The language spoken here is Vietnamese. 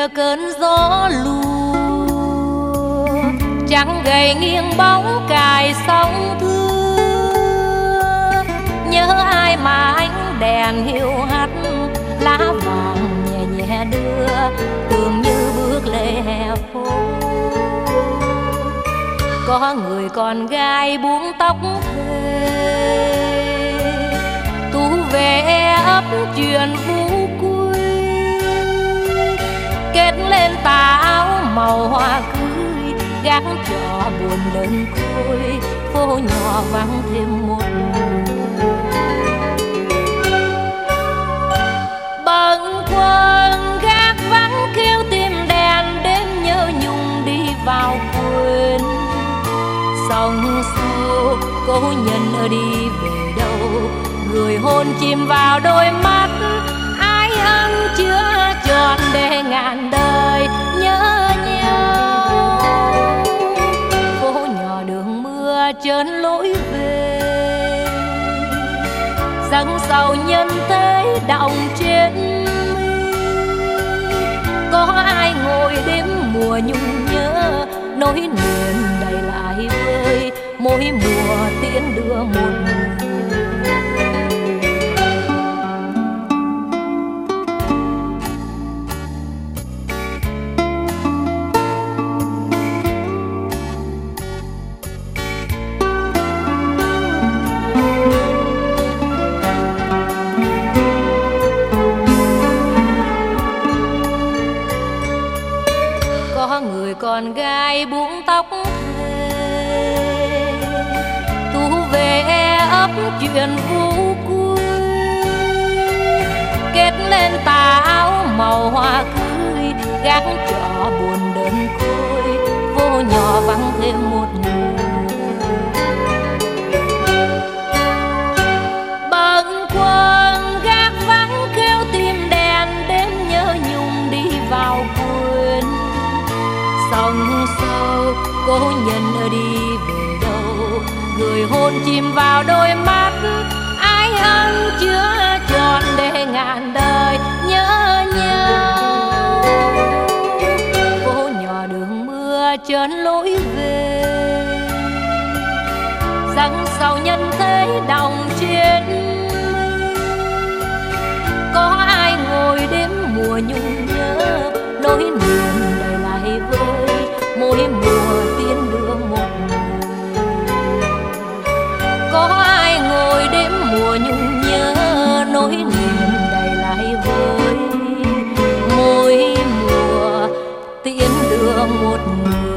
khuya cơn gió lùa trắng gầy nghiêng bóng cài sóng thưa. Nhớ ai mà ánh đèn hiu hắt, lá vàng nhẹ nhẹ đưa, tưởng như bước lê hè phố. Có người con gái buông tóc thề, tú về ấp chuyện vũ cua kết lên tà áo màu hoa cưới. Gác cho buồn đơn côi phố nhỏ vắng thêm một bận quân gác vắng kêu tìm đèn, đêm nhớ nhung đi vào quên. Sông sâu cô nhân ở đi về đâu? Người hôn chìm vào đôi mắt, ai ân chưa chờ để ngàn đời nhớ nhau. Phố nhỏ đường mưa trơn lối về. Dâng sầu nhân thế động trên mi. Có ai ngồi đêm mùa nhung nhớ, nỗi niềm đầy lại vơi. Mỗi mùa tiễn đưa một người. Còn con gái buông tóc thề. Tu về ấp chuyện vũ quy kết lên tà áo màu hoa cưới gác trọ buồn đơn côi. Vô nhỏ vắng thêm một người. Cố nhân đi về đâu? Người hôn chìm vào đôi mắt. Ai ân chưa tròn để ngàn đời nhớ nhau? Phố nhỏ đường mưa trơn lối về. Rằng sau nhân thế đồng trên có ai ngồi đêm mùa nhung nhớ? Nỗi niềm đầy lại vơi mỗi mùa thiên đường một người